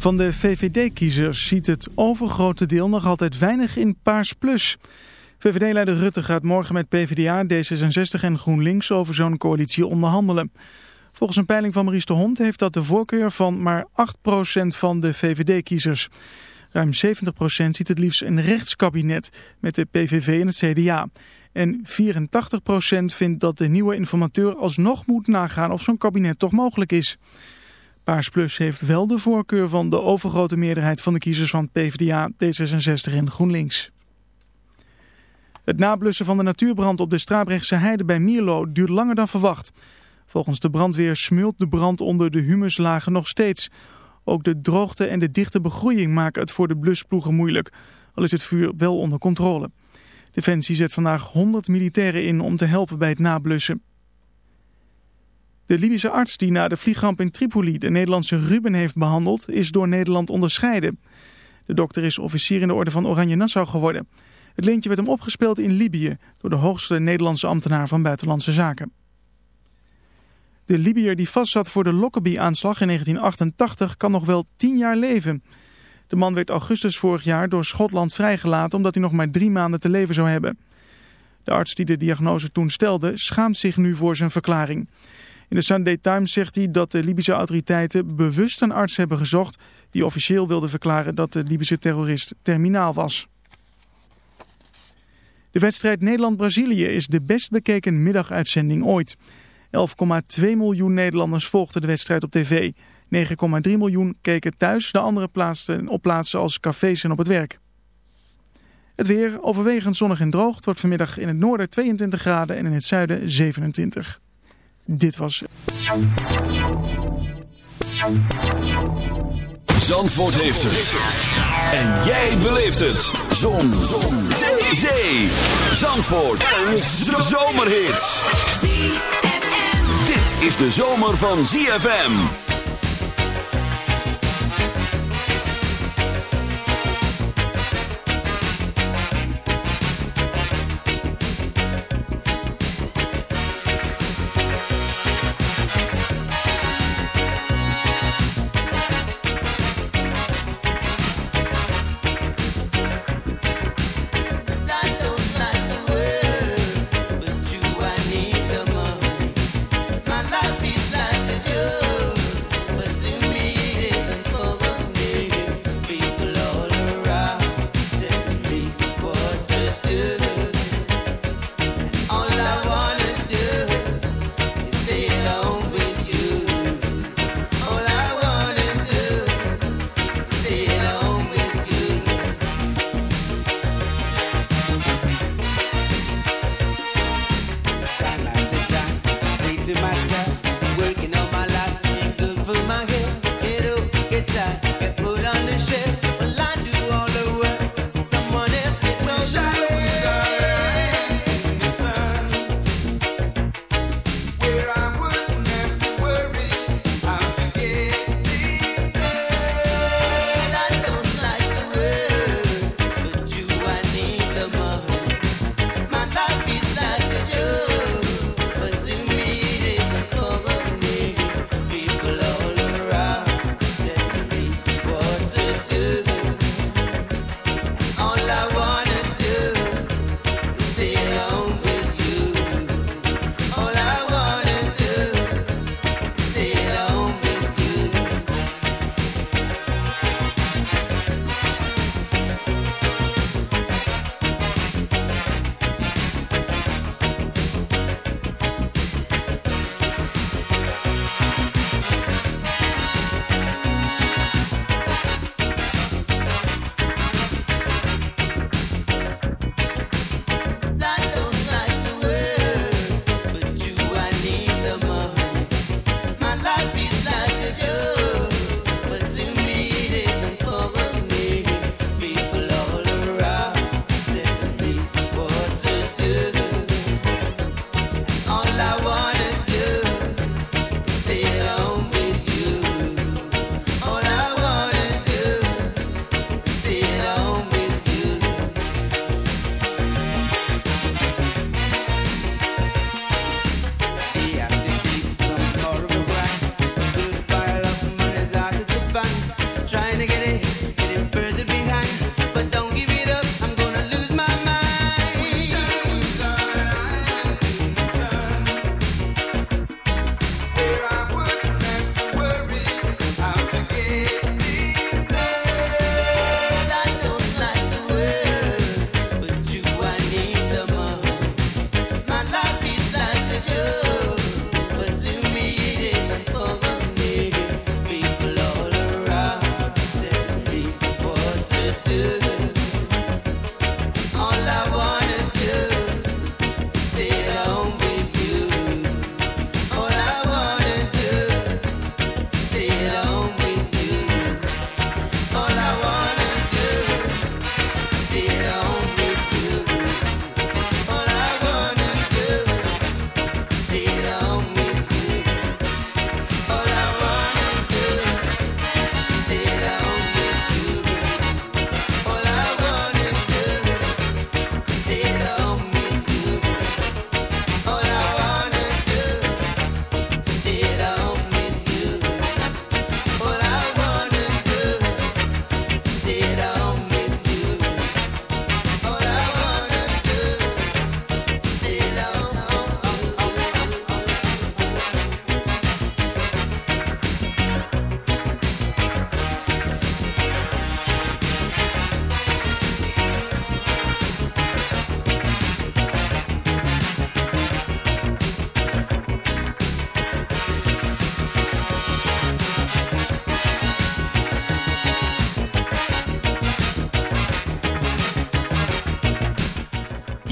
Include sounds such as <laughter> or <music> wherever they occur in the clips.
Van de VVD-kiezers ziet het overgrote deel nog altijd weinig in Paars Plus. VVD-leider Rutte gaat morgen met PvdA, D66 en GroenLinks over zo'n coalitie onderhandelen. Volgens een peiling van Maurice de Hond heeft dat de voorkeur van maar 8% van de VVD-kiezers. Ruim 70% ziet het liefst een rechtskabinet met de PVV en het CDA. En 84% vindt dat de nieuwe informateur alsnog moet nagaan of zo'n kabinet toch mogelijk is. Paars Plus heeft wel de voorkeur van de overgrote meerderheid van de kiezers van PvdA, D66 en GroenLinks. Het nablussen van de natuurbrand op de Strabrechtse heide bij Mierlo duurt langer dan verwacht. Volgens de brandweer smult de brand onder de humuslagen nog steeds. Ook de droogte en de dichte begroeiing maken het voor de blusploegen moeilijk, al is het vuur wel onder controle. Defensie zet vandaag 100 militairen in om te helpen bij het nablussen. De Libische arts die na de vliegramp in Tripoli de Nederlandse Ruben heeft behandeld, is door Nederland onderscheiden. De dokter is officier in de orde van Oranje Nassau geworden. Het lintje werd hem opgespeeld in Libië door de hoogste Nederlandse ambtenaar van Buitenlandse Zaken. De Libiër die vastzat voor de Lockerbie-aanslag in 1988 kan nog wel tien jaar leven. De man werd augustus vorig jaar door Schotland vrijgelaten omdat hij nog maar drie maanden te leven zou hebben. De arts die de diagnose toen stelde schaamt zich nu voor zijn verklaring. In de Sunday Times zegt hij dat de Libische autoriteiten bewust een arts hebben gezocht die officieel wilde verklaren dat de Libische terrorist terminaal was. De wedstrijd Nederland-Brazilië is de best bekeken middaguitzending ooit. 11,2 miljoen Nederlanders volgden de wedstrijd op tv. 9,3 miljoen keken thuis, de andere plaatsen op plaatsen als cafés en op het werk. Het weer overwegend zonnig en droog. Het wordt vanmiddag in het noorden 22 graden en in het zuiden 27. Dit was... Zandvoort heeft het. En jij beleeft het. Zon. Zon. Zee. Zee. Zandvoort. Een zomerhit. Dit is de zomer van ZFM.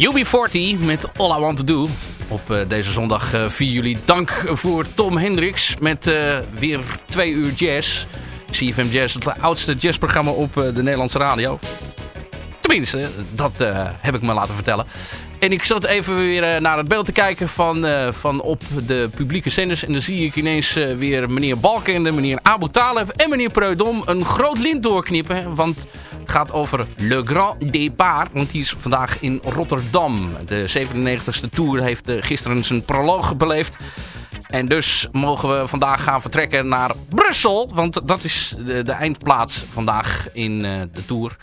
UB40 met All I Want To Do. Op uh, deze zondag uh, 4 juli. Dank voor Tom Hendricks met uh, weer twee uur jazz. CFM Jazz, het oudste jazzprogramma op de Nederlandse radio. Tenminste, dat heb ik me laten vertellen. En ik zat even weer naar het beeld te kijken van, van op de publieke zenders. En dan zie ik ineens weer meneer Balkende, meneer Abu Taleb en meneer Preudom een groot lint doorknippen. Want gaat over Le Grand Départ, want die is vandaag in Rotterdam. De 97e Tour heeft eh, gisteren zijn proloog beleefd. En dus mogen we vandaag gaan vertrekken naar Brussel. Want dat is de, de eindplaats vandaag in uh, de Tour.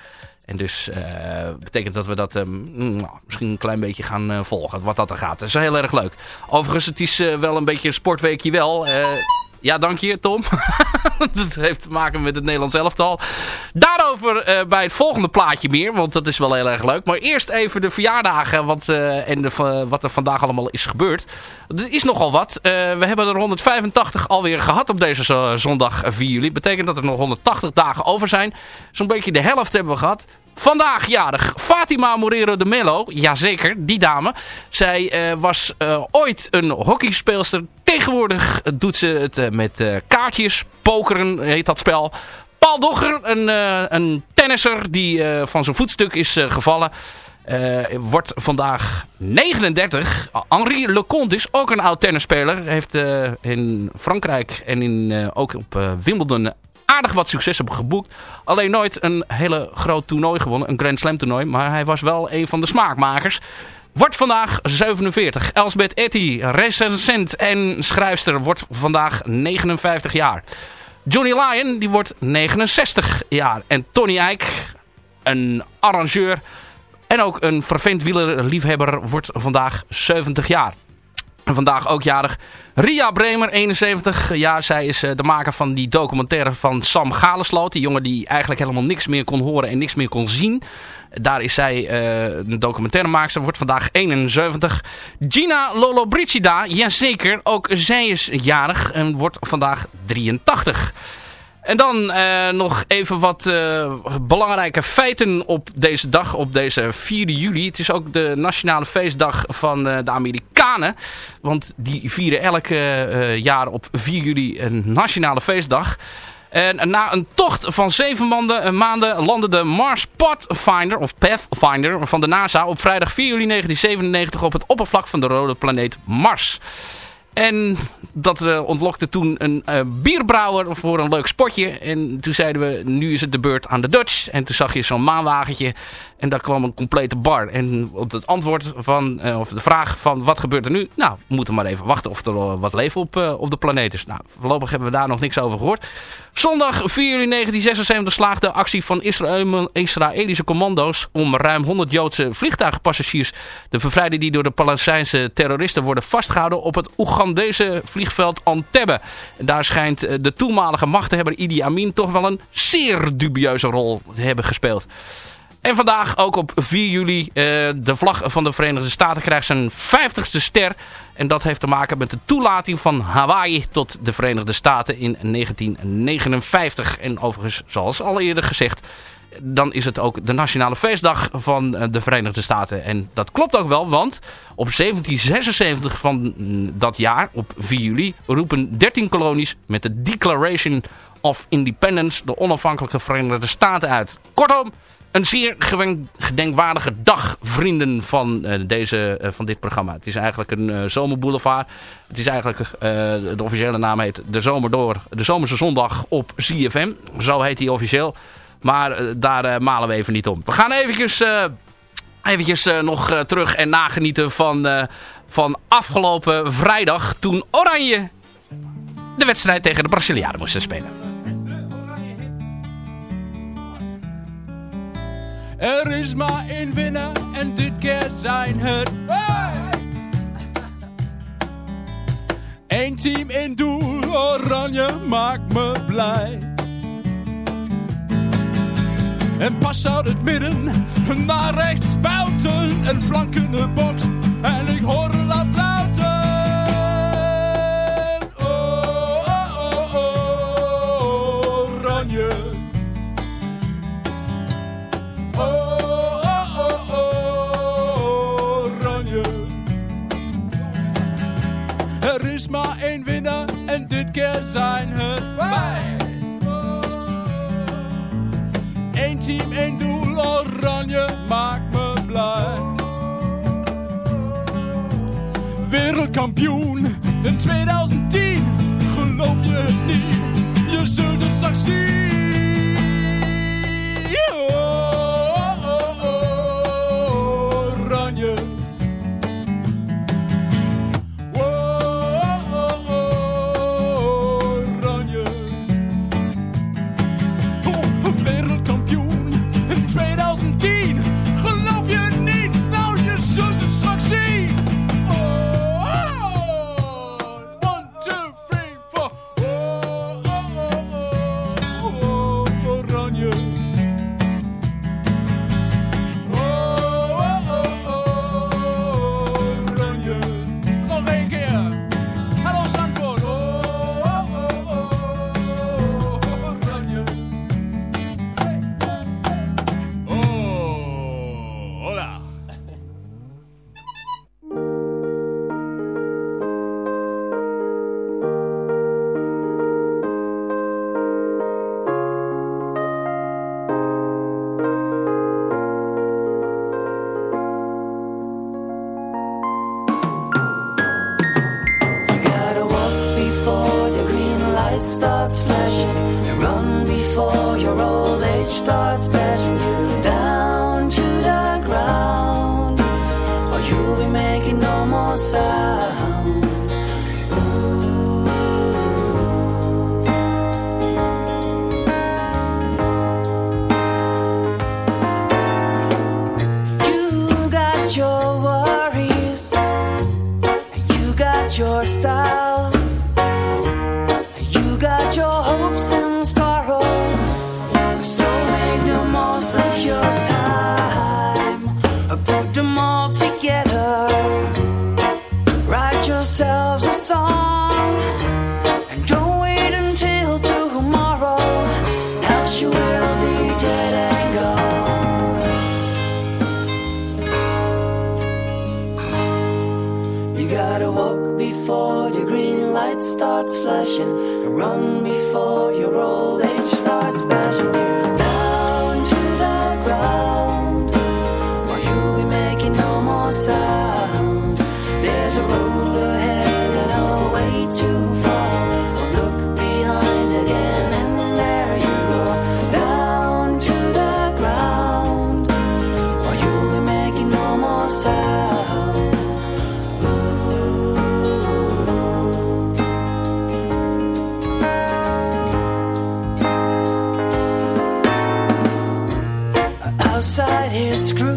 En dus uh, betekent dat we dat uh, misschien een klein beetje gaan volgen. Wat dat er gaat. Dat is heel erg leuk. Overigens, het is wel een beetje een sportweekje wel. Ja, dank je Tom. <laughs> dat heeft te maken met het Nederlands elftal. Daarover uh, bij het volgende plaatje meer, want dat is wel heel erg leuk. Maar eerst even de verjaardagen wat, uh, en de, wat er vandaag allemaal is gebeurd. Er is nogal wat. Uh, we hebben er 185 alweer gehad op deze zondag 4 juli. betekent dat er nog 180 dagen over zijn. Zo'n beetje de helft hebben we gehad. Vandaag jarig Fatima Morero de Mello. Jazeker, die dame. Zij uh, was uh, ooit een hockeyspeelster. Tegenwoordig doet ze het uh, met kaartjes. Pokeren heet dat spel. Paul Dogger, een, een tennisser die van zijn voetstuk is gevallen. wordt vandaag 39. Henri Leconte is ook een oud tennisspeler. Heeft in Frankrijk en in, ook op Wimbledon aardig wat succes hebben geboekt. Alleen nooit een hele groot toernooi gewonnen. Een Grand Slam toernooi. Maar hij was wel een van de smaakmakers. Wordt vandaag 47. Elsbeth Etty, recensent en schrijfster, wordt vandaag 59 jaar. Johnny Lyon, die wordt 69 jaar. En Tony Eijk, een arrangeur en ook een vervent wielerliefhebber, wordt vandaag 70 jaar. En vandaag ook jarig Ria Bremer, 71 jaar. Zij is eh, de maker van die documentaire van Sam Galesloot. Die jongen die eigenlijk helemaal niks meer kon horen en niks meer kon zien. Daar is zij uh, een documentairemaakster. Wordt vandaag 71. Gina Lollobrigida, jazeker. Ook zij is jarig en wordt vandaag 83. En dan uh, nog even wat uh, belangrijke feiten op deze dag, op deze 4 juli. Het is ook de nationale feestdag van uh, de Amerikanen. Want die vieren elk jaar op 4 juli een nationale feestdag. En na een tocht van zeven maanden, maanden landde de Mars Pathfinder, of Pathfinder van de NASA op vrijdag 4 juli 1997 op het oppervlak van de rode planeet Mars. En dat uh, ontlokte toen een uh, bierbrouwer voor een leuk spotje. En toen zeiden we, nu is het de beurt aan de Dutch. En toen zag je zo'n maanwagentje en daar kwam een complete bar. En op het antwoord van, uh, of de vraag van wat gebeurt er nu? Nou, we moeten maar even wachten of er wat leven op, op de planeet is. Nou, voorlopig hebben we daar nog niks over gehoord. Zondag 4 juli 1976 slaagde de actie van Israël, Israëlische commando's om ruim 100 Joodse vliegtuigpassagiers te bevrijden die door de Palestijnse terroristen worden vastgehouden op het Oegandese vliegveld Antebbe. Daar schijnt de toenmalige machthebber Idi Amin toch wel een zeer dubieuze rol te hebben gespeeld. En vandaag ook op 4 juli uh, de vlag van de Verenigde Staten krijgt zijn 50ste ster. En dat heeft te maken met de toelating van Hawaii tot de Verenigde Staten in 1959. En overigens, zoals al eerder gezegd, dan is het ook de nationale feestdag van de Verenigde Staten. En dat klopt ook wel, want op 1776 van dat jaar, op 4 juli, roepen 13 kolonies met de Declaration of Independence de onafhankelijke Verenigde Staten uit. Kortom, een zeer gedenkwaardige dag, vrienden van, uh, deze, uh, van dit programma. Het is eigenlijk een uh, zomerboulevard. Het is eigenlijk, de officiële naam heet De Zomer Door, de Zomerse Zondag op ZFM. Zo heet hij officieel. Maar daar malen we even niet om. We gaan eventjes, eventjes nog terug en nagenieten van, van afgelopen vrijdag. Toen Oranje de wedstrijd tegen de Brazilianen moesten spelen. Er is maar één winnaar en dit keer zijn het Eén team in doel, oranje maakt me blij. En pas uit het midden, naar rechts buiten, een flankende box. En ik hoor een zijn het wij. Eén team, één doel, oranje maakt me blij. Wereldkampioen in 2010, geloof je het niet? Je zult het straks zien. inside his screw.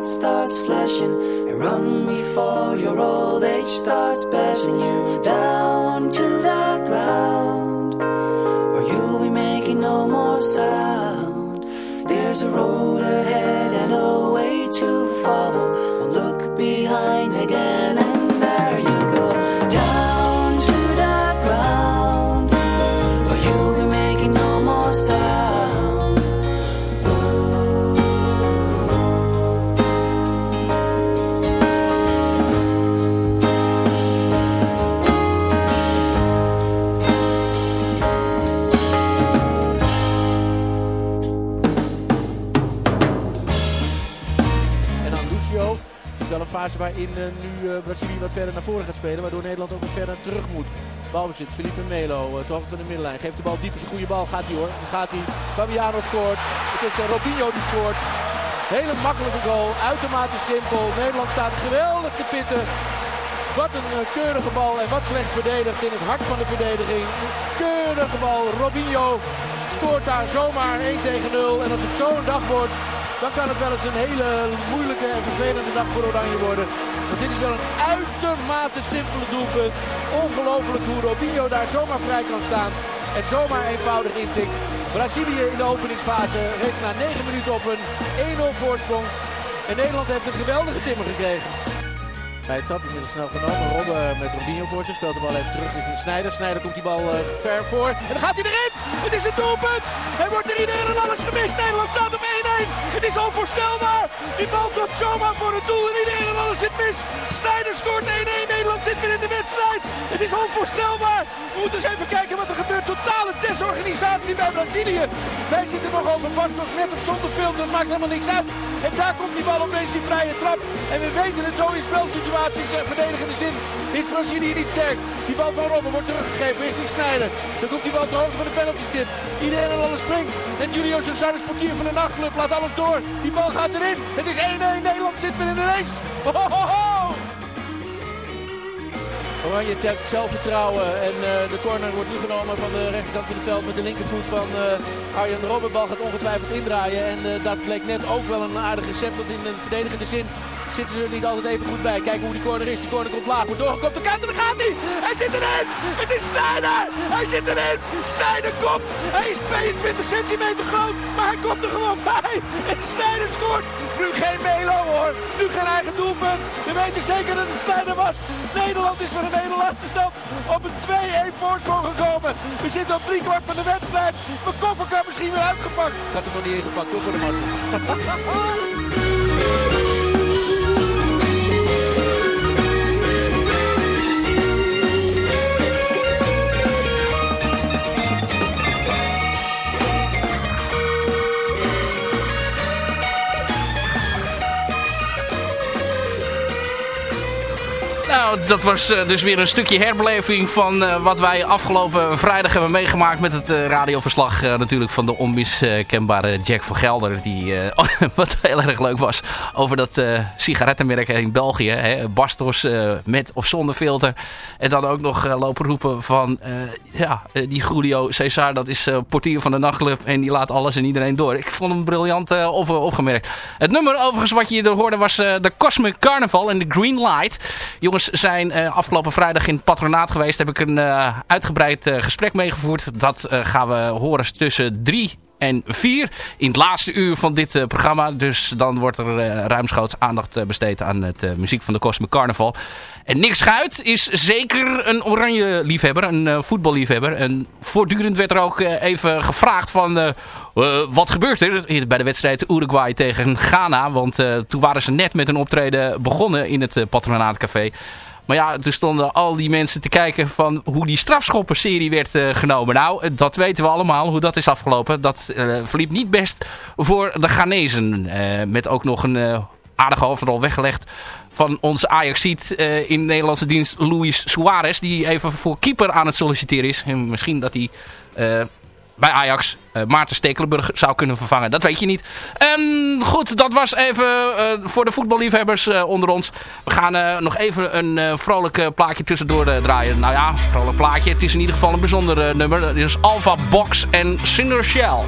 Light starts flashing and run before your old age starts passing you down to the ground or you'll be making no more sound. There's a road ahead and a way to follow. Waarin eh, nu eh, Brazilië wat verder naar voren gaat spelen. Waardoor Nederland ook wat verder terug moet. Balbezit. Felipe Melo. Uh, ter hoogte van de middenlijn. Geeft de bal diep. is een goede bal. Gaat hij hoor. Gaat hij. Fabiano scoort. Het is Robinho die scoort. Hele makkelijke goal. Uitermate simpel. Nederland staat geweldig te pitten. Wat een eh, keurige bal en wat slecht verdedigd in het hart van de verdediging. Keurige bal. Robinho scoort daar zomaar 1 tegen 0. En als het zo'n dag wordt, dan kan het wel eens een hele moeilijke en vervelende dag voor Oranje worden. Want dit is wel een uitermate simpele doelpunt. Ongelooflijk hoe Robinho daar zomaar vrij kan staan. En zomaar eenvoudig intikt. Brazilië in de openingsfase reeds na 9 minuten op een 1-0 voorsprong. En Nederland heeft een geweldige timmer gekregen. Bij trap inmiddels snel genomen. Robben met Robinho voor zich. Speelt de bal even terug richting Snijder. Snijder komt die bal eh, ver voor. En dan gaat hij erin. Het is een doelpunt. Er wordt er iedereen en alles gemist. Nederland staat op 1-1. Het is onvoorstelbaar. Die bal komt zomaar voor het doel. En iedereen en alles zit mis. Snijder scoort 1-1. Nederland zit weer in de wedstrijd. Het is onvoorstelbaar. We moeten eens even kijken wat. Totale desorganisatie bij Brazilië. Wij zitten nog over Bastos met of zonder filter. Het maakt helemaal niks uit. En daar komt die bal opeens die vrije trap. En we weten het dode spelsituaties en verdedigende zin is Brazilië niet sterk. Die bal van Robben wordt teruggegeven richting Snijder. Dan komt die bal te hoogte van de penalty stip. Iedereen en alles springt. En Julio Cesar portier van de nachtclub. Laat alles door. Die bal gaat erin. Het is 1-1. Nederland zit weer in de race. Ho, ho, ho. Oranje telt zelfvertrouwen en eh, de corner wordt nu genomen van de rechterkant van het veld met de linkervoet van eh, Arjen Robben. Bal gaat ongetwijfeld indraaien en eh, dat bleek net ook wel een aardige recept, want in de verdedigende zin zitten ze er niet altijd even goed bij. Kijken hoe die corner is. Die corner komt laag, wordt doorgekomen. De kant en daar gaat hij. Hij zit erin. Het is Snijder. Hij zit erin. Snijder komt. Hij is 22 centimeter groot, maar hij komt er gewoon bij. En Snijder scoort. Nu geen Melo hoor. Nu geen eigen doelpunt. We weten zeker dat het Snijder was. Nederland is voor een hele achterstand op een 2-1 voorsprong gekomen. We zitten op drie kwart van de wedstrijd. Mijn koffer kan misschien weer uitgepakt. Ik had hem nog niet ingepakt, toch voor de massa. <laughs> Nou, dat was eh, dus weer een stukje herbeleving van eh, wat wij afgelopen vrijdag hebben meegemaakt met het eh, radioverslag natuurlijk van de onmiskenbare Jack van Gelder. Die, eh, <laughs> wat heel erg leuk was, over dat sigarettenmerk in België. Hè, Bastos met of zonder filter. En dan ook nog lopen roepen van, ja, die Julio Cesar, dat is portier van de nachtclub en die laat alles en iedereen door. Ik vond hem briljant op, opgemerkt. Het nummer overigens wat je er hoorde was de Cosmic Carnival en de Green Light. Jongens zijn eh, afgelopen vrijdag in het patronaat geweest. Heb ik een eh, uitgebreid eh, gesprek meegevoerd. Dat gaan we horen tussen drie en vier in het laatste uur van dit eh, programma. Dus dan wordt er eh, ruimschoots aandacht eh, besteed aan het muziek van de Cosmic Carnival. En Nick Schuit is zeker een oranje liefhebber, een voetballiefhebber. En voortdurend werd er ook even gevraagd van eh, wat gebeurt er bij de wedstrijd Uruguay tegen Ghana. Want toen waren ze net met een optreden begonnen in het uh, Patronaatcafé. Maar ja, toen stonden al die mensen te kijken van hoe die strafschoppenserie werd uh, genomen. Nou, uh, dat weten we allemaal, hoe dat is afgelopen. Dat uh, verliep niet best voor de Ghanezen. met ook nog een aardige hoofdrol weggelegd van onze Ajaxiet uh, in Nederlandse dienst Luis Suarez. Die even voor keeper aan het solliciteren is. En misschien dat hij bij Ajax uh, Maarten Stekelenburg zou kunnen vervangen. Dat weet je niet. En goed, dat was even uh, voor de voetballiefhebbers uh, onder ons. We gaan nog even een vrolijk plaatje tussendoor draaien. Nou ja, vrolijk plaatje. Het is in ieder geval een bijzonder nummer. Dit is Alpha Box en Cinder Shell.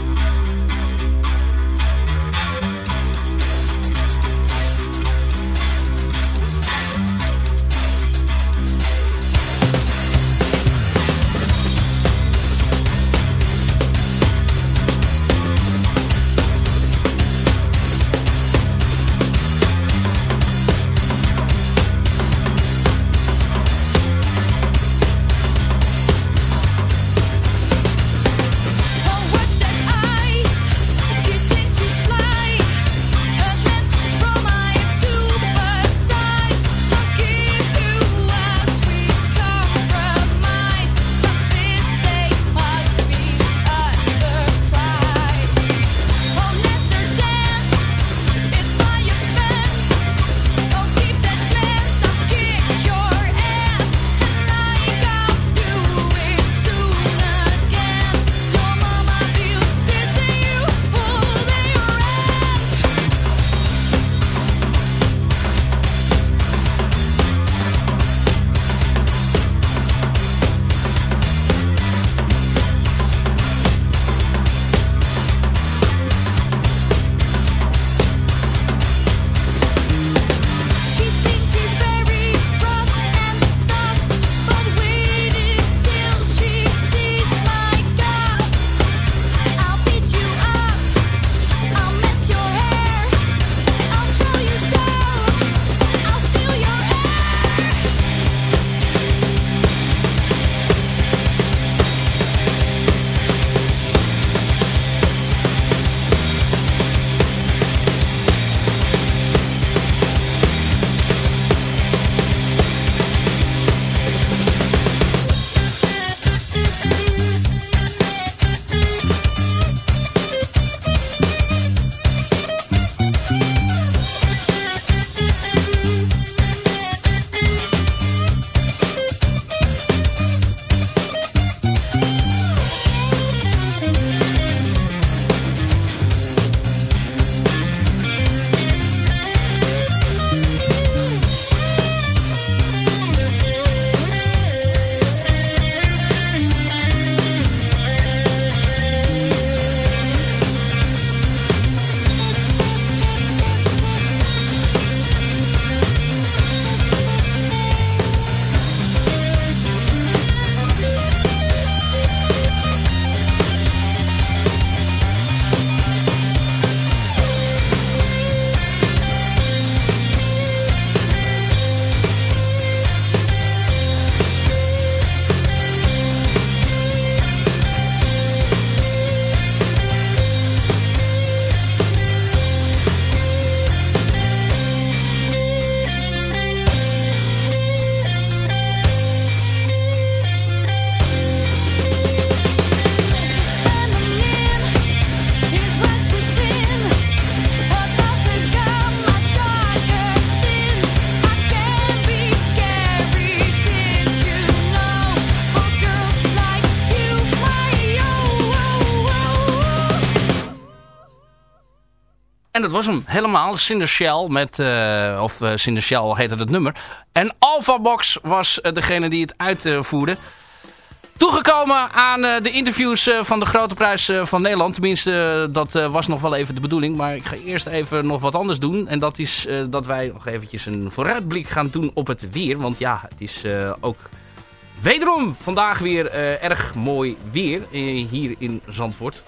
Dat was hem helemaal. Cinder Shell met, eh, of uh, Shell heette het nummer. En Alpha Box was uh, degene die het uitvoerde. Toegekomen aan de interviews van de Grote Prijs van Nederland. Tenminste, dat was nog wel even de bedoeling. Maar ik ga eerst even nog wat anders doen. En dat is dat wij nog eventjes een vooruitblik gaan doen op het weer. Want ja, het is ook wederom vandaag weer erg mooi weer hier in Zandvoort.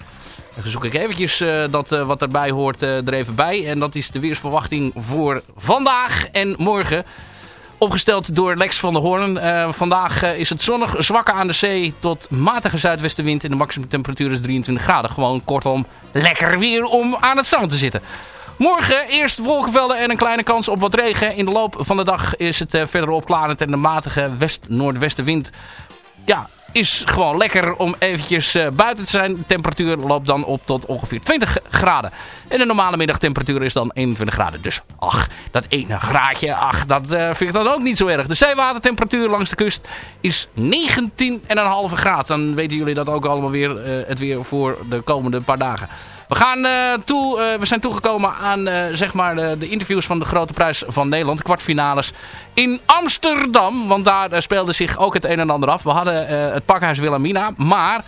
Dan zoek ik eventjes uh, dat uh, wat erbij hoort uh, er even bij. En dat is de weersverwachting voor vandaag en morgen. Opgesteld door Lex van der Hoorn. vandaag is het zonnig, zwakker aan de zee tot matige zuidwestenwind. En de maximumtemperatuur is 23 graden. Gewoon kortom lekker weer om aan het strand te zitten. Morgen eerst wolkenvelden en een kleine kans op wat regen. In de loop van de dag is het verder opklarend en de matige west-noordwestenwind ja, is gewoon lekker om eventjes uh, buiten te zijn. De temperatuur loopt dan op tot ongeveer 20 graden. En de normale middagtemperatuur is dan 21 graden. Dus ach, dat ene graadje, ach, dat uh, vind ik dan ook niet zo erg. De zeewatertemperatuur langs de kust is 19,5 graden. Dan weten jullie dat ook allemaal weer, uh, het weer voor de komende paar dagen. We, gaan, uh, toe, uh, we zijn toegekomen aan uh, zeg maar de, interviews van de Grote Prijs van Nederland. De kwartfinales in Amsterdam. Want daar speelde zich ook het een en ander af. We hadden het pakhuis Wilhelmina. Maar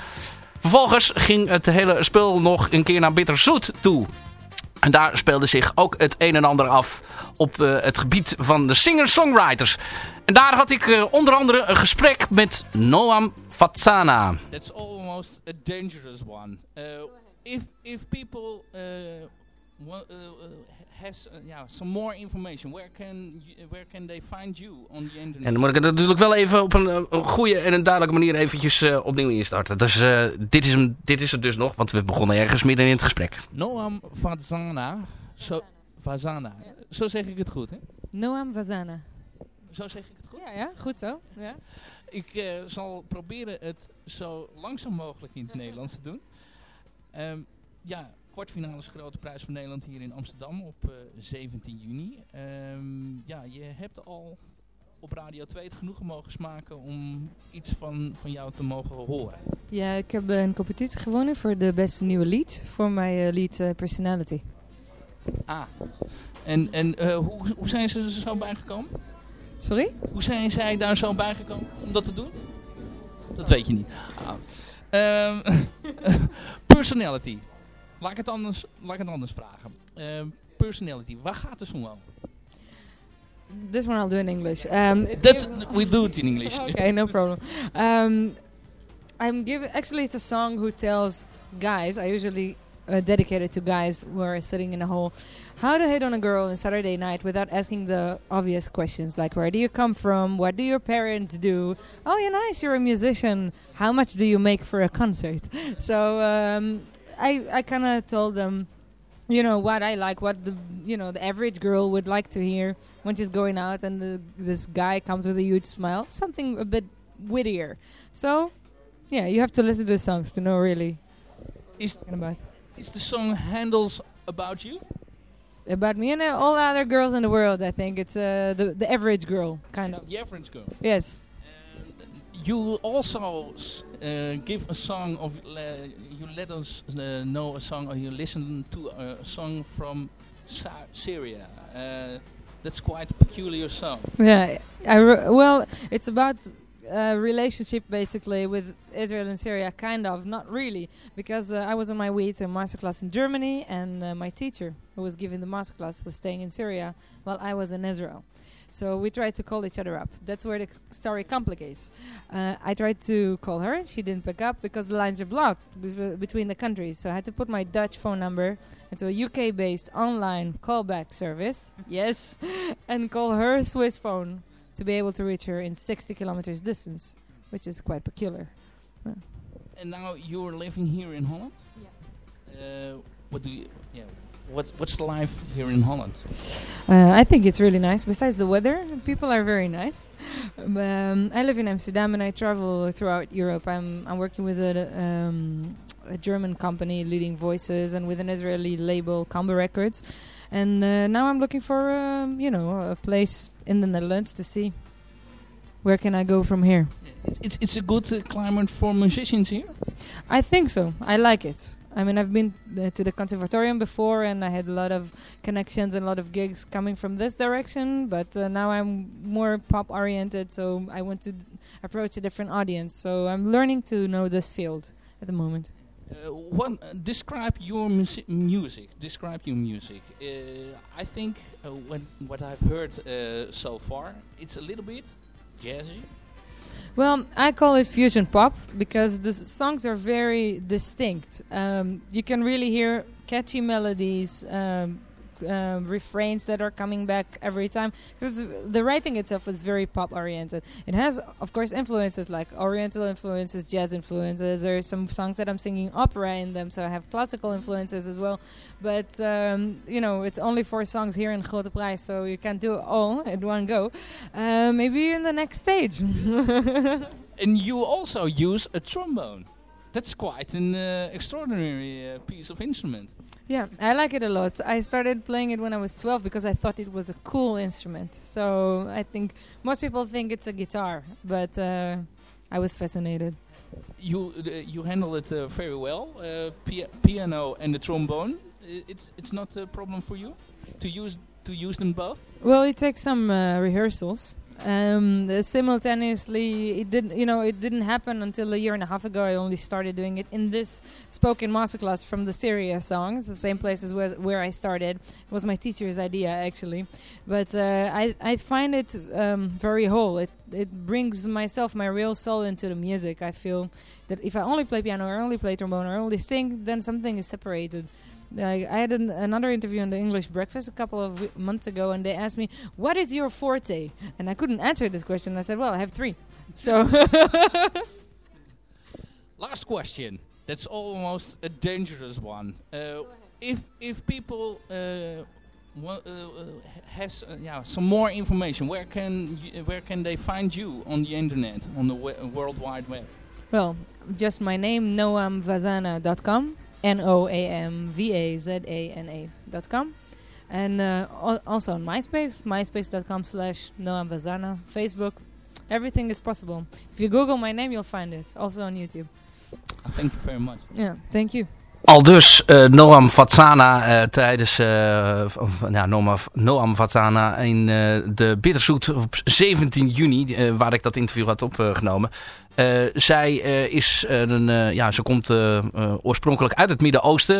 vervolgens ging het hele spul nog een keer naar Bitterzoet toe. En daar speelde zich ook het een en ander af op het gebied van de singer-songwriters. En daar had ik onder andere een gesprek met Noam Fatsana. That's almost a dangerous one. If if people uh, want, uh, has uh, yeah, some more information, where can where can they find you on the internet? En dan moet ik het natuurlijk wel even op een, een goede en een duidelijke manier eventjes uh, opnieuw instarten. Dus uh, dit, is hem, dit is het dus nog, want we begonnen ergens midden in het gesprek. Noam Vazana, zo, Vazana, zo zeg ik het goed, hè? Noam Vazana. Zo zeg ik het goed? Ja, ja goed zo. Ja. Ik uh, zal proberen het zo langzaam mogelijk in het Nederlands te doen. Um, ja, kwartfinales Grote Prijs van Nederland hier in Amsterdam op uh, 17 juni. Um, ja, je hebt al op Radio 2 het genoegen mogen smaken om iets van, van jou te mogen horen. Ja, ik heb een competitie gewonnen voor de beste nieuwe lied. Voor mijn uh, lied uh, Personality. Ah, en, en uh, hoe, hoe zijn ze er zo bijgekomen? Sorry? Hoe zijn zij daar zo bijgekomen om dat te doen? Dat weet je niet. Ah. Um, <laughs> personality. Laat ik het anders, laat ik het anders vragen. Um, personality, waar gaat de song over? This one I'll do in English. Um, That, we do it in English. <laughs> okay, no problem. Um, I'm giving. Actually, it's a song who tells guys. I usually uh, dedicate it to guys who are sitting in a hole. How to hit on a girl on Saturday night without asking the obvious questions like where do you come from, what do your parents do? Oh, you're nice. You're a musician. How much do you make for a concert? <laughs> So um, I I kind of told them, you know, what I like, what the you know the average girl would like to hear when she's going out, and the, this guy comes with a huge smile, something a bit wittier. So, yeah, you have to listen to the songs to know really is about. Is the song handles about you? About me and uh, all other girls in the world, I think it's uh, the the average girl, kind of. The average girl. Yes. You also uh, give a song of you let us uh, know a song or you listen to a song from Sa Syria. Uh, that's quite a peculiar song. Yeah, I well, it's about a relationship basically with Israel and Syria, kind of, not really, because uh, I was on my way to a masterclass in Germany, and uh, my teacher, who was giving the masterclass, was staying in Syria while I was in Israel. So we tried to call each other up. That's where the story complicates. Uh, I tried to call her, she didn't pick up because the lines are blocked be between the countries. So I had to put my Dutch phone number into a UK-based online callback service. yes, <laughs> and call her Swiss phone to be able to reach her in 60 kilometers distance, which is quite peculiar. Yeah. And now you're living here in Holland. Yeah. Uh, what do you? Yeah. What, what's the life here in Holland? Uh, I think it's really nice. Besides the weather, people are very nice. Um, I live in Amsterdam and I travel throughout Europe. I'm I'm working with a, um, a German company, Leading Voices, and with an Israeli label, Combo Records. And uh, now I'm looking for um, you know a place in the Netherlands to see where can I go from here. It's it's, it's a good uh, climate for musicians here. I think so. I like it. I mean, I've been uh, to the conservatorium before, and I had a lot of connections and a lot of gigs coming from this direction. But uh, now I'm more pop oriented, so I want to d- approach a different audience. So I'm learning to know this field at the moment. Uh, one, uh, describe your musi- music. Describe your music. Uh, I think uh, when, what I've heard uh, so far, it's a little bit jazzy. Well, I call it fusion pop because the songs are very distinct. Um, you can really hear catchy melodies, um, um, refrains that are coming back every time. Because the writing itself is very pop oriented. It has, of course, influences like Oriental influences, jazz influences. There are some songs that I'm singing opera in them, so I have classical influences as well. But um, you know, it's only four songs here in Grote Prijs, so you can't do it all at one go. Uh, maybe in the next stage. <laughs> And you also use a trombone. That's quite an uh, extraordinary uh, piece of instrument. Yeah, I like it a lot. I started playing it when I was 12 because I thought it was a cool instrument. So I think most people think it's a guitar, but uh, I was fascinated. You uh, you handle it uh, very well. Uh, pia- piano and the trombone. It's it's not a problem for you to use to use them both. Well, it takes some uh, rehearsals. Um, simultaneously, it didn't. You know, it didn't happen until a year and a half ago. I only started doing it in this spoken masterclass from the Syria songs, the same place as where, where I started. It was my teacher's idea actually, but uh, I I find it um, very whole. It it brings myself, my real soul into the music. I feel that if I only play piano or only play trombone or only sing, then something is separated. I, I had an, another interview on the English Breakfast a couple of wi- months ago, and they asked me, "What is your forte?" And I couldn't answer this question. I said, "Well, I have three. So <laughs> Last question. That's almost a dangerous one. Uh, if if people uh, wa- uh, uh, has uh, yeah some more information, where can you, where can they find you on the internet on the we- World Wide Web? Well, just my name, noamvazana.com. N O A M V A Z A N A dot com. And uh, al- also on MySpace, myspace.com slash Noam noamvazana. Facebook, everything is possible. If you Google my name, you'll find it. Also on YouTube. Thank you very much. Yeah, thank you. Al dus eh, Noam Fatsana eh, tijdens ja, Noam, Noam Fatsana in de Bitterzoet op 17 juni, waar ik dat interview had opgenomen. Zij is een, ja, ze komt oorspronkelijk uit het Midden-Oosten.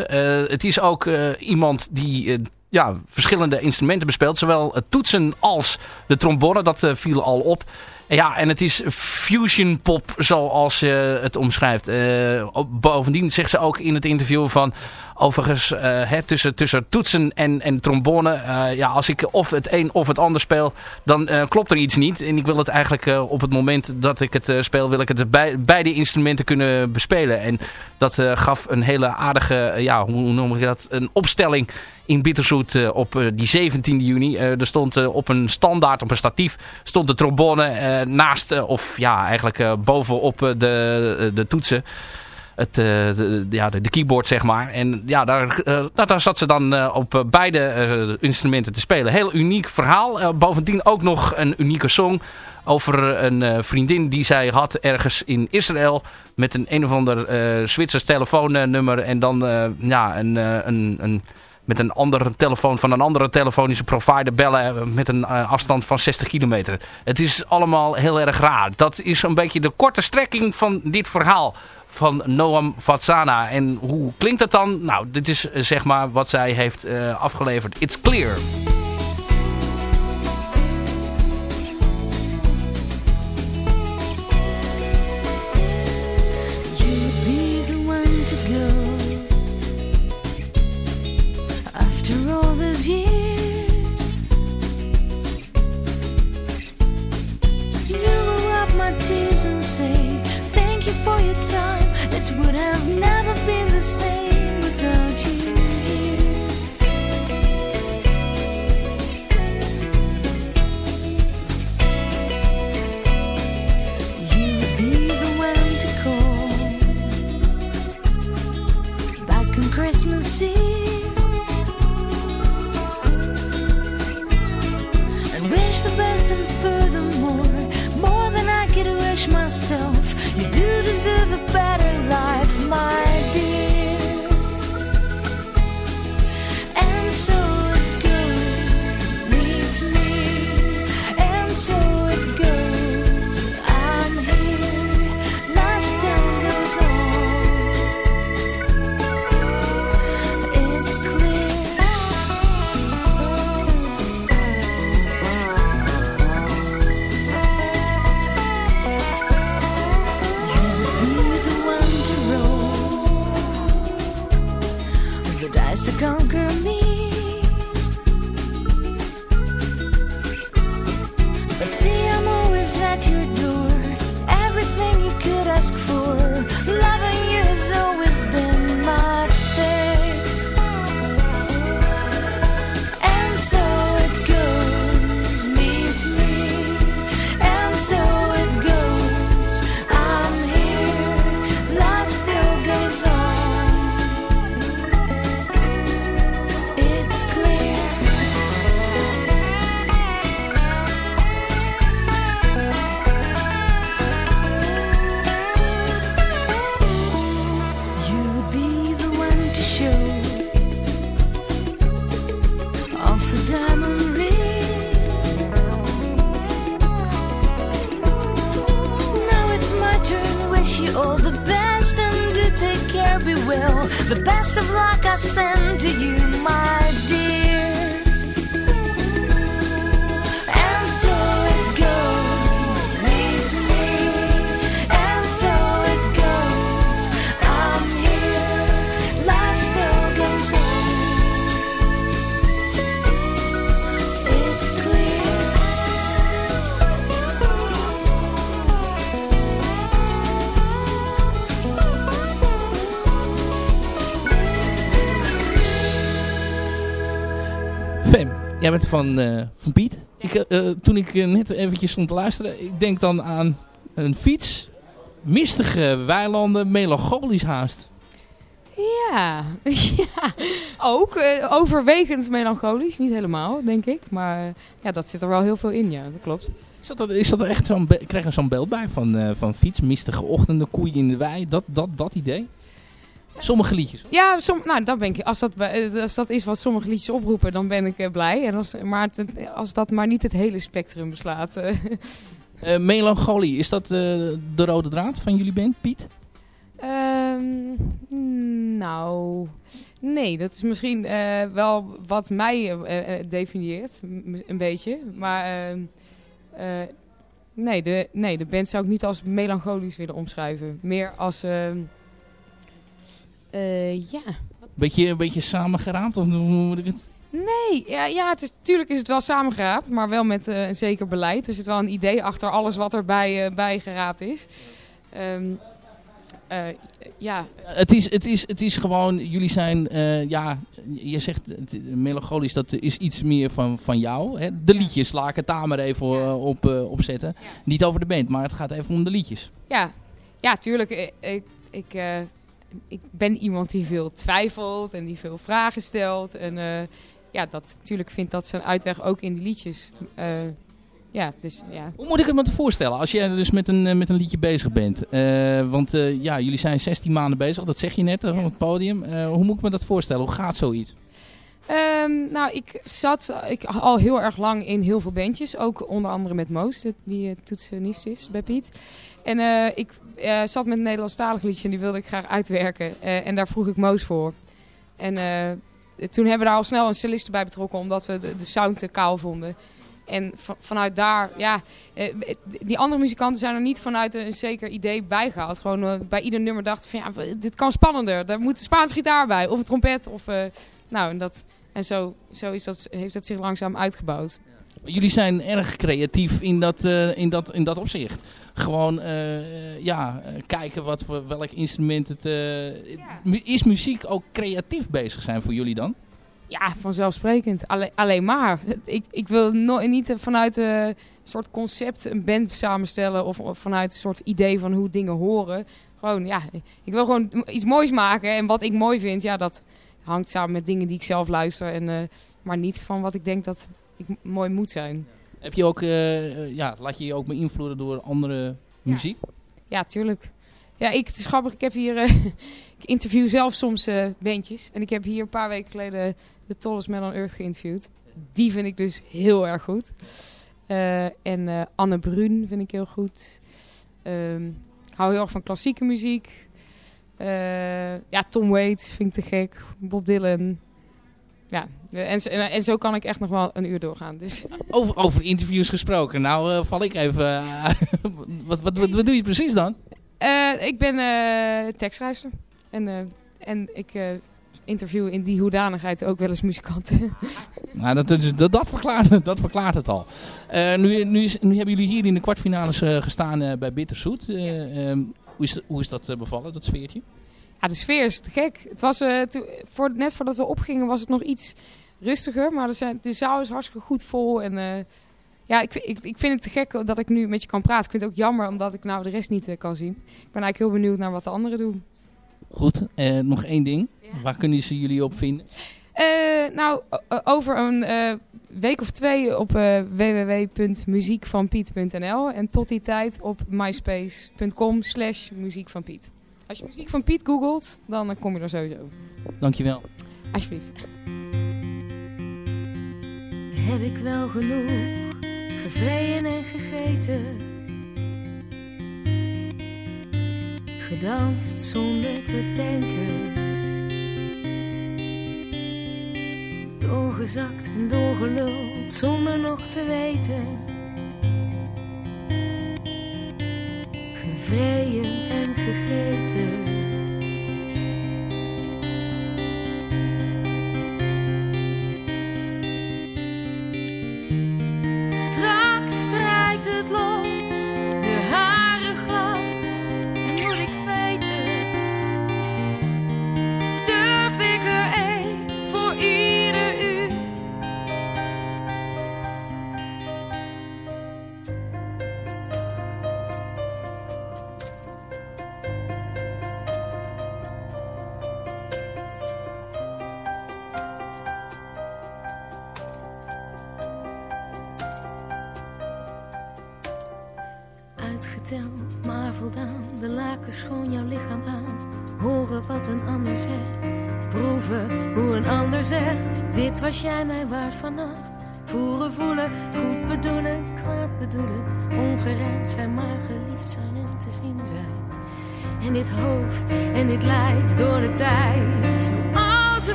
Het is ook iemand die ja, verschillende instrumenten bespeelt, zowel toetsen als de trombone. Dat viel al op. Ja, en het is fusion pop zoals je het omschrijft. Eh, bovendien zegt ze ook in het interview van... Overigens, eh, hè, tussen, tussen toetsen en, en trombone... eh, ja, als ik of het een of het ander speel... dan klopt er iets niet. En ik wil het eigenlijk op het moment dat ik het speel... wil ik het bij, beide instrumenten kunnen bespelen. En dat gaf een hele aardige... ja, hoe noem ik dat? Een opstelling in Bitterzoet op die 17 juni. Er stond op een standaard, op een statief, stond de trombone naast, eh, of ja, eigenlijk eh, bovenop eh, de, de toetsen. Het, eh, de, ja, de, keyboard, zeg maar. En ja, daar, eh, daar, zat ze dan eh, op eh, beide eh, instrumenten te spelen. Heel uniek verhaal. Eh, bovendien ook nog een unieke song over een eh, vriendin die zij had ergens in Israël. Met een een of ander eh Zwitsers telefoonnummer. En dan eh, ja, een, eh, een, een, met een andere telefoon van een andere telefonische provider bellen. eh, Met een eh, afstand van 60 kilometer. Het is allemaal heel erg raar. Dat is een beetje de korte strekking van dit verhaal van Noam Fatsana. En hoe klinkt dat dan? Nou, dit is eh, zeg maar wat zij heeft afgeleverd. It's clear. Deserve a better life, my van, eh, van Piet. Ik, eh, eh, toen ik net eventjes stond te luisteren, ik denk dan aan een fiets, mistige weilanden, melancholisch haast. Ja, <laughs> ja. ook overwegend melancholisch. Niet helemaal, denk ik. Maar ja, dat zit er wel heel veel in, ja. Dat klopt. Is dat, er- is dat er echt zo'n, krijg er zo'n beeld bij van, van fiets, mistige ochtenden, koeien in de wei, dat, dat, dat idee? Sommige liedjes. Ja, som, nou, dat ben ik, als, dat, eh, als dat is wat sommige liedjes oproepen, dan ben ik eh, blij. En als, maar het- als dat maar niet het hele spectrum beslaat. eh. Melancholie, is dat de rode draad van jullie band, Piet? Ehm, nou, nee, dat is misschien wel wat mij definieert, een beetje. Maar ehm, eh, nee, de, nee, de band zou ik niet als melancholisch willen omschrijven. Meer als, ehm, eh, ja... Beetje, een beetje samengeraapt, of hoe moet ik het? Nee, ja, ja het is, natuurlijk is het wel samengeraapt, maar wel met eh, een zeker beleid. Er zit wel een idee achter alles wat erbij eh bij geraapt is. Eh, ja, Het is, het, is, het is gewoon, jullie zijn, eh, ja, je zegt melancholisch, dat is iets meer van, van jou. Hè? De liedjes, laat ik het daar maar even Ja. eh, op, eh, opzetten. Ja. Niet over de band, maar het gaat even om de liedjes. Ja, ja tuurlijk. Ik, ik, ik, eh, ik ben iemand die veel twijfelt en die veel vragen stelt. En eh, ja, dat natuurlijk vindt dat zijn uitweg ook in die liedjes. Eh, ja, dus ja. Hoe moet ik het me voorstellen als je dus met een, met een liedje bezig bent? Eh, want ja, jullie zijn 16 maanden bezig, dat zeg je net op het podium. Hoe moet ik me dat voorstellen? Hoe gaat zoiets? Ehm, nou, ik zat ik, al heel erg lang in heel veel bandjes. Ook onder andere met Moos, die eh, toetsenist is bij Piet. En ik eh, zat met een Nederlandstalig liedje en die wilde ik graag uitwerken. Eh, en daar vroeg ik Moos voor. En eh, toen hebben we daar al snel een cellist bij betrokken, omdat we de, de sound te kaal vonden. En va- vanuit daar, ja, die andere muzikanten zijn er niet vanuit een, zeker idee bijgehaald. Gewoon bij ieder nummer dachten van, ja, dit kan spannender. Daar moet een Spaanse gitaar bij, of een trompet. Of, nou, en, dat, en zo, zo is dat, heeft dat zich langzaam uitgebouwd. Jullie zijn erg creatief in dat, eh, in dat, in dat opzicht. Gewoon eh, ja, eh, kijken wat voor, welk instrument het... Is muziek ook creatief bezig zijn voor jullie dan? Ja, vanzelfsprekend. Alle, alleen maar. Ik, ik wil niet vanuit een soort concept een band samenstellen of, of vanuit een soort idee van hoe dingen horen. Gewoon, ja, ik wil gewoon iets moois maken. En wat ik mooi vind, ja, dat hangt samen met dingen die ik zelf luister. En, maar niet van wat ik denk dat ik mooi moet zijn. Heb je ook, eh, eh, ja, laat je je ook beïnvloeden door andere muziek? Ja, tuurlijk. Ja, ik, het is grappig. Ik heb hier... eh, <laughs> ik interview zelf soms bandjes. En ik heb hier een paar weken geleden de Tallest Man on Earth geïnterviewd. Die vind ik dus heel erg goed. En Anne Brun vind ik heel goed. Ehm, hou heel erg van klassieke muziek. Ja, Tom Waits vind ik te gek. Bob Dylan. Ja, en, zo- en, zo kan ik echt nog wel een uur doorgaan. Dus <laughs> Over, over interviews gesproken. Nou eh, val ik even... eh, <laughs> wat, wat, wat, wat doe je precies dan? Eh, ik ben tekstschrijfster. En, en ik interview in die hoedanigheid ook wel eens muzikanten. <laughs> Nou, dat, dat, is- dat, dat, verklaart, dat verklaart het al. Nu, nu, is, nu hebben jullie hier in de kwartfinales gestaan bij Bitterzoet. Eh, ehm, hoe, is, hoe is dat bevallen, dat sfeertje? Ja, de sfeer is te gek. Het was, eh, voor, net voordat we opgingen was het nog iets rustiger. Maar er zijn, de zaal is hartstikke goed vol. En eh, ja, ik, ik, ik vind het te gek dat ik nu met je kan praten. Ik vind het ook jammer omdat ik nou de rest niet eh, kan zien. Ik ben eigenlijk heel benieuwd naar wat de anderen doen. Goed, nog één ding. Waar kunnen ze jullie op vinden? Nou, over een week of twee op www.muziekvanpiet.nl en tot die tijd op myspace.com slash muziekvanpiet. Als je muziek van Piet googelt, dan eh, kom je er sowieso. Dankjewel. Alsjeblieft. heb ik wel genoeg gevreden en gegeten. Gedanst zonder te denken. Doorgezakt en doorgeluld zonder nog te weten. Gevreden en gegeten.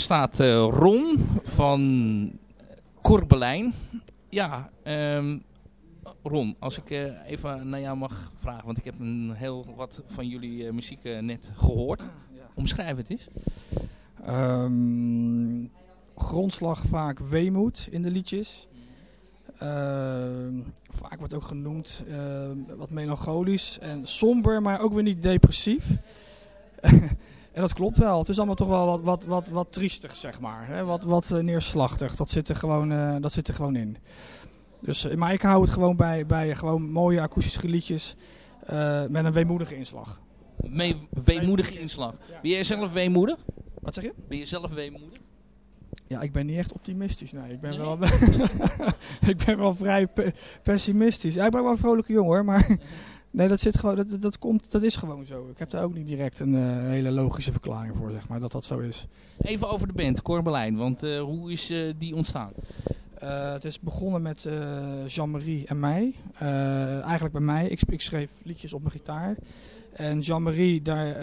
Me staat eh, Ron van Corbelijn. Ja, ehm, Ron, als ik eh, even naar jou mag vragen, want ik heb een heel wat van jullie eh, muziek net gehoord. Omschrijf het eens. Ehm, grondslag vaak weemoed in de liedjes. Ehm, vaak wordt ook genoemd wat melancholisch en somber, maar ook weer niet depressief. <laughs> en dat klopt wel. Het is allemaal toch wel wat, wat, wat, wat triestig, zeg maar. Hè? Wat, wat eh, neerslachtig. Dat zit er gewoon, eh, dat zit er gewoon in. Dus, eh, maar ik hou het gewoon bij, bij gewoon mooie akoestische liedjes met een weemoedige inslag. Me weemoedige inslag. Ben jij zelf weemoedig? Wat zeg je? Ben je zelf weemoedig? Ja, ik ben niet echt optimistisch. Nee, ik ben, Nee? Wel, <laughs> ik ben wel vrij pe- pessimistisch. Ja, ik ben wel een vrolijke jongen hoor, maar <laughs> nee, dat, zit gewoon, dat, dat, komt, dat is gewoon zo. Ik heb daar ook niet direct een eh, hele logische verklaring voor, zeg maar, dat dat zo is. Even over de band, Corbelijn, want eh, hoe is eh, die ontstaan? Het is begonnen met Jean-Marie en mij. Eigenlijk bij mij. Ik, ik schreef liedjes op mijn gitaar. En Jean-Marie, daar,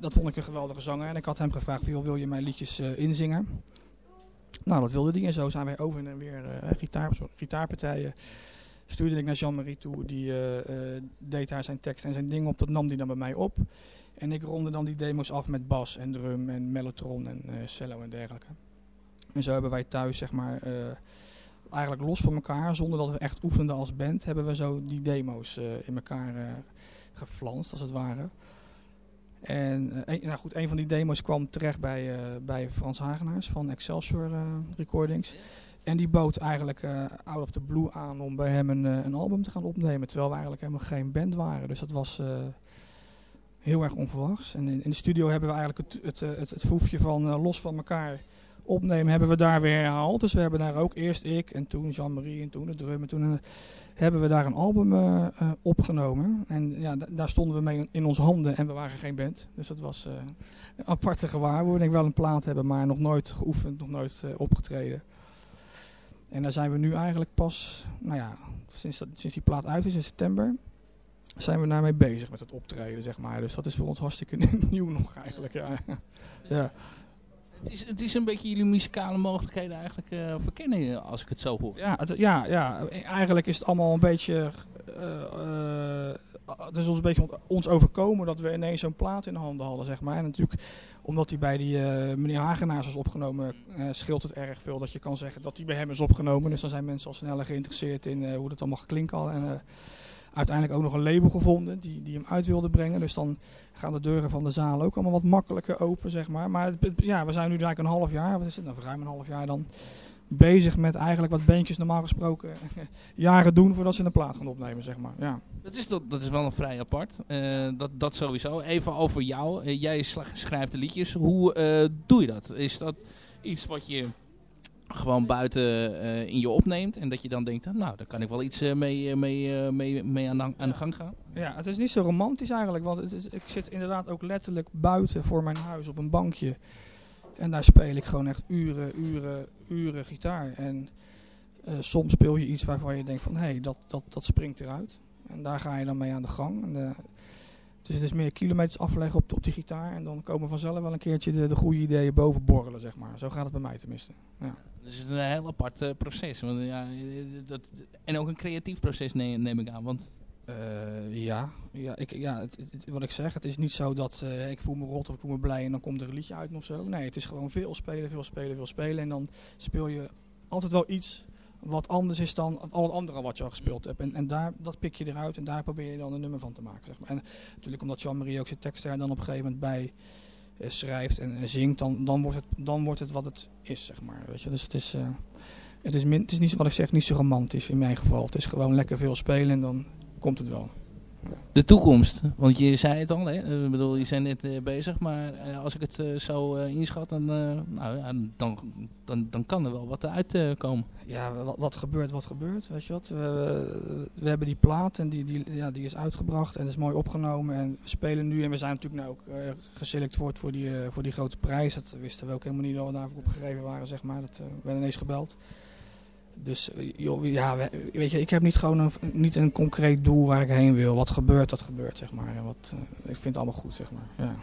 dat vond ik een geweldige zanger. En ik had hem gevraagd, joh, wil je mijn liedjes inzingen? Nou, dat wilde hij. En zo zijn wij over en weer gitaar, gitaarpartijen. Stuurde ik naar Jean-Marie toe. Die eh, eh, deed daar zijn tekst en zijn ding op. Dat nam hij dan bij mij op. En ik ronde dan die demo's af met bas en drum en mellotron en eh, cello en dergelijke. En zo hebben wij thuis, zeg maar, eigenlijk los van elkaar, zonder dat we echt oefenden als band, hebben we zo die demo's in elkaar geflanst, als het ware. En een, nou goed, een van die demo's kwam terecht bij, bij Frans Hagenaars van Excelsior eh, Recordings. En die bood eigenlijk eh, out of the blue aan om bij hem een, eh, een album te gaan opnemen. Terwijl we eigenlijk helemaal geen band waren. Dus dat was eh, heel erg onverwachts. En in, in de studio hebben we eigenlijk het, het, het, van los van elkaar opnemen, hebben we daar weer herhaald. Dus we hebben daar ook eerst ik en toen Jean-Marie en toen de drum. En toen hebben we daar een album opgenomen. En ja, da- daar stonden we mee in, onze handen en we waren geen band. Dus dat was een aparte gewaarwording. Wel een plaat hebben, maar nog nooit geoefend, nog nooit opgetreden. En daar zijn we nu eigenlijk pas, nou ja, sinds, dat, sinds die plaat uit is in september, zijn we daarmee bezig met het optreden, zeg maar. Dus dat is voor ons hartstikke <laughs> nieuw nog eigenlijk, ja. ja. Het is, het is een beetje jullie muzikale mogelijkheden eigenlijk eh, verkennen, als ik het zo hoor. Ja, het, ja, ja, eigenlijk is het allemaal een beetje. eh, eh, het is ons een beetje ons overkomen dat we ineens zo'n plaat in de handen hadden, zeg maar. En natuurlijk, omdat die bij die eh, meneer Hagenaars was opgenomen, eh, scheelt het erg veel dat je kan zeggen dat die bij hem is opgenomen. Dus dan zijn mensen al sneller geïnteresseerd in eh, hoe dat allemaal klinkt al. En uiteindelijk ook nog een label gevonden die, die hem uit wilde brengen. Dus dan gaan de deuren van de zaal ook allemaal wat makkelijker open, zeg maar. Maar ja, we zijn nu eigenlijk een half jaar, wat is het nou, ruim een half jaar dan, bezig met eigenlijk wat bandjes normaal gesproken <laughs> jaren doen voordat ze een plaat gaan opnemen, zeg maar. Ja. Dat is, dat, dat is wel een vrij apart. Eh, dat, dat sowieso. Even over jou. Eh, jij schrijft de liedjes. Hoe eh, doe je dat? Is dat iets wat je gewoon buiten in je opneemt en dat je dan denkt, nou, daar kan ik wel iets mee, mee, mee, mee aan, de- aan de gang gaan? ja, het is niet zo romantisch eigenlijk, want het is, ik zit inderdaad ook letterlijk buiten voor mijn huis op een bankje. En daar speel ik gewoon echt uren, uren, uren gitaar. En eh, soms speel je iets waarvan je denkt van, hé, hey, dat, dat, dat springt eruit. En daar ga je dan mee aan de gang. En de, dus het is meer kilometers afleggen op, op die gitaar. En dan komen vanzelf wel een keertje de, de goede ideeën boven borrelen, zeg maar. Zo gaat het bij mij tenminste. Ja. Dus het is een heel apart eh, proces. Want, ja, eh, dat, en ook een creatief proces neem, neem ik aan. Want Eh, ja, ja, ik, ja het, wat ik zeg, het is niet zo dat eh, ik voel me rot of ik voel me blij en dan komt er een liedje uit of zo. Nee, het is gewoon veel spelen, veel spelen, veel spelen. En dan speel je altijd wel iets wat anders is dan al het andere wat je al gespeeld hebt. En, en daar, dat pik je eruit en daar probeer je dan een nummer van te maken. Zeg maar. En natuurlijk omdat Jean-Marie ook zijn teksten er dan op een gegeven moment bij eh, schrijft en, zingt, dan, dan, wordt het, dan wordt het wat het is, zeg maar. Weet je? Dus het is, het, is het is niet, wat ik zeg, niet zo romantisch in mijn geval. Het is gewoon lekker veel spelen en dan komt het wel. de toekomst. Want je zei het al, hè? Eh, Ik bedoel, je bent net eh, bezig. Maar eh, als ik het zo eh, inschat, dan, eh, nou, ja, dan, dan, dan kan er wel wat uitkomen. Ja, wat, wat gebeurt, wat gebeurt, weet je wat. We, we, we hebben die plaat en die, die, ja, die is uitgebracht en is mooi opgenomen. En we spelen nu en we zijn natuurlijk nou ook eh, geselecteerd voor, voor, die, eh, voor die grote prijs. Dat wisten we ook helemaal niet dat we daarvoor opgegeven waren, zeg maar. Dat eh, we werden ineens gebeld. Dus eh, joh, ja, we- weet je, ik heb niet gewoon een, niet een concreet doel waar ik heen wil. Wat gebeurt, dat gebeurt, zeg maar. En wat, eh, ik vind het allemaal goed, zeg maar. Ja.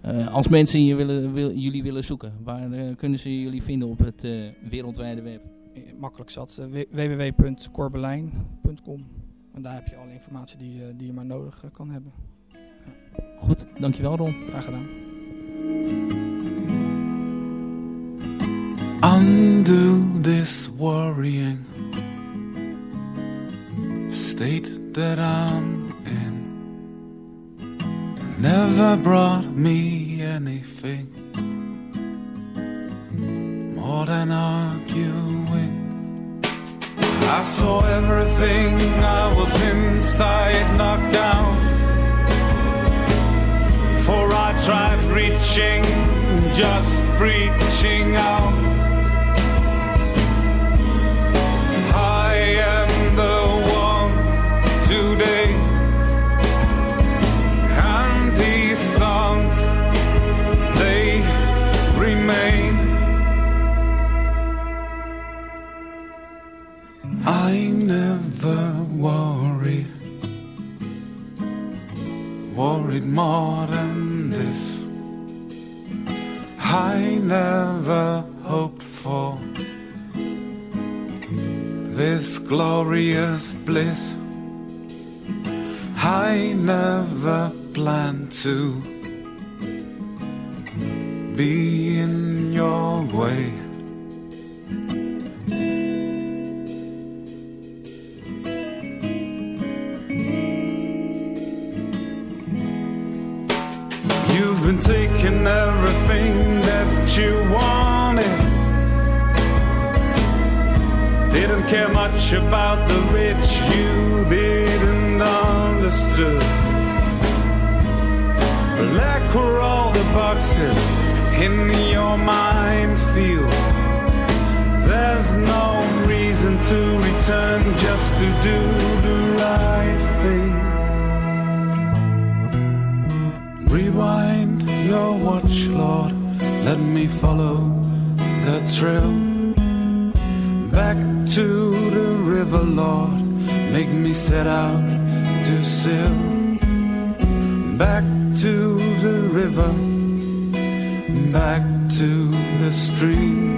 Eh, als mensen je willen, wil, jullie willen zoeken, waar kunnen ze jullie vinden op het wereldwijde web? Makkelijk zat. www.corbelijn.com En daar heb je alle informatie die, die je maar nodig kan hebben. Goed, dankjewel Ron. Graag gedaan. Undo this worrying state that I'm in. Never brought me anything more than arguing. I saw everything I was inside knocked down. For I tried reaching, just reaching out. More than this. I never hoped for this glorious bliss. I never planned to be in your way. You've been taking everything that you wanted. Didn't care much about the rich, you didn't understand. Black were all the boxes in your minefield. There's no reason to return just to do the right thing. Rewind your watch, Lord. Let me follow the trail back to the river, Lord. Make me set out to sail back to the river, back to the stream.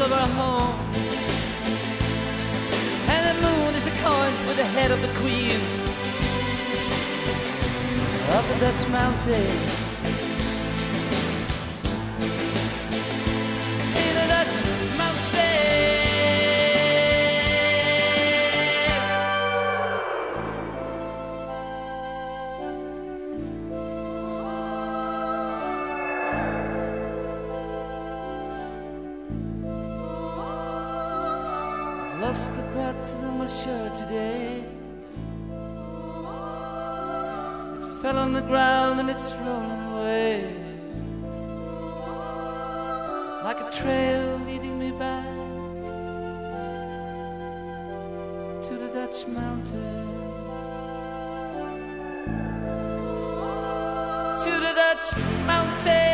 of her home. And the moon is a coin with the head of the queen of the Dutch mountains. mountains to the Dutch mountains.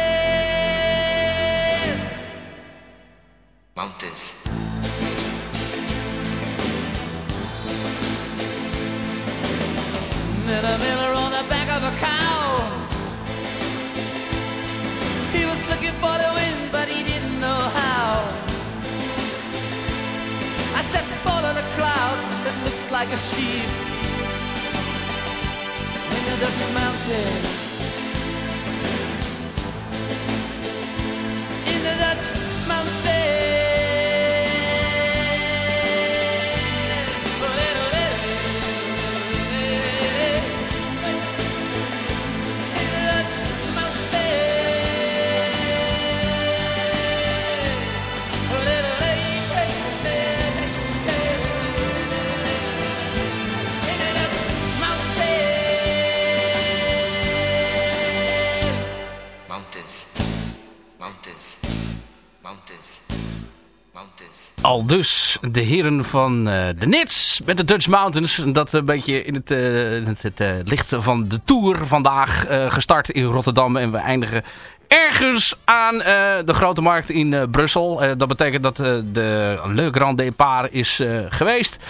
al dus de heren van eh, de Nits met de Dutch Mountains. Dat een beetje in het, eh, het, het eh, licht van de Tour vandaag gestart in Rotterdam. En we eindigen ergens aan de Grote Markt in Brussel. dat betekent dat de Le Grand Départ is geweest.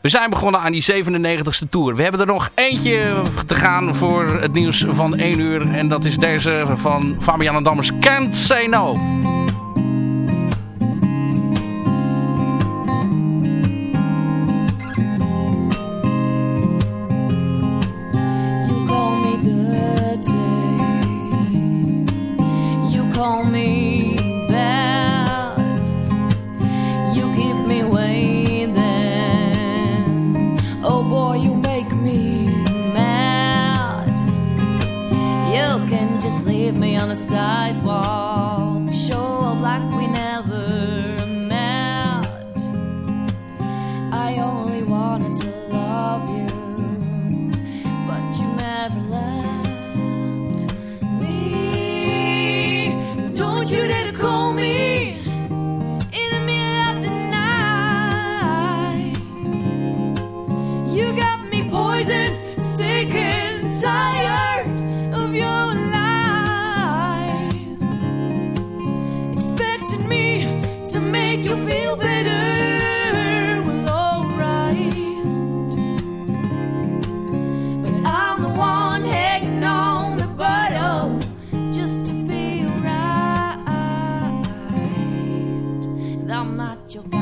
We zijn begonnen aan die 97ste Tour. We hebben er nog eentje te gaan voor het nieuws van 1 uur. En dat is deze van Fabian Dammers. Can't Say No. me on the sidewalk. chocar.